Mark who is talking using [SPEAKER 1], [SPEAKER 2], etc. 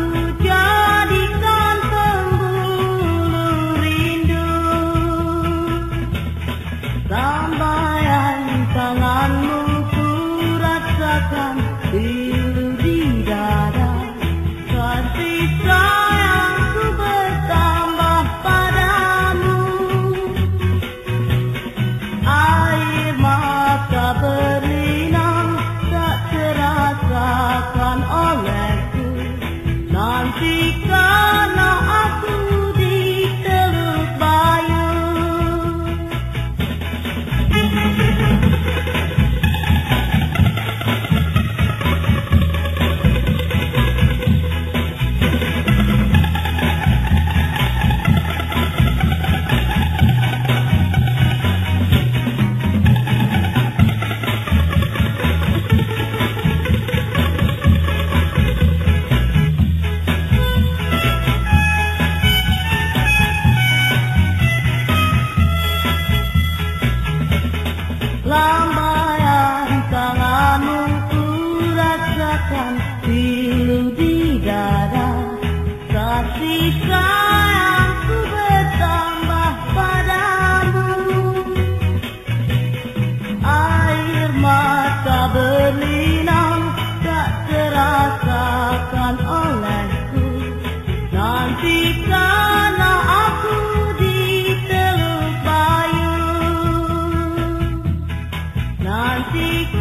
[SPEAKER 1] Okay. Lambaian tanganmu kurasakan pilu di darah, Kasih sayangku bertambah padamu. Air mata berlinang tak terasakan olehku. Nantikan Asik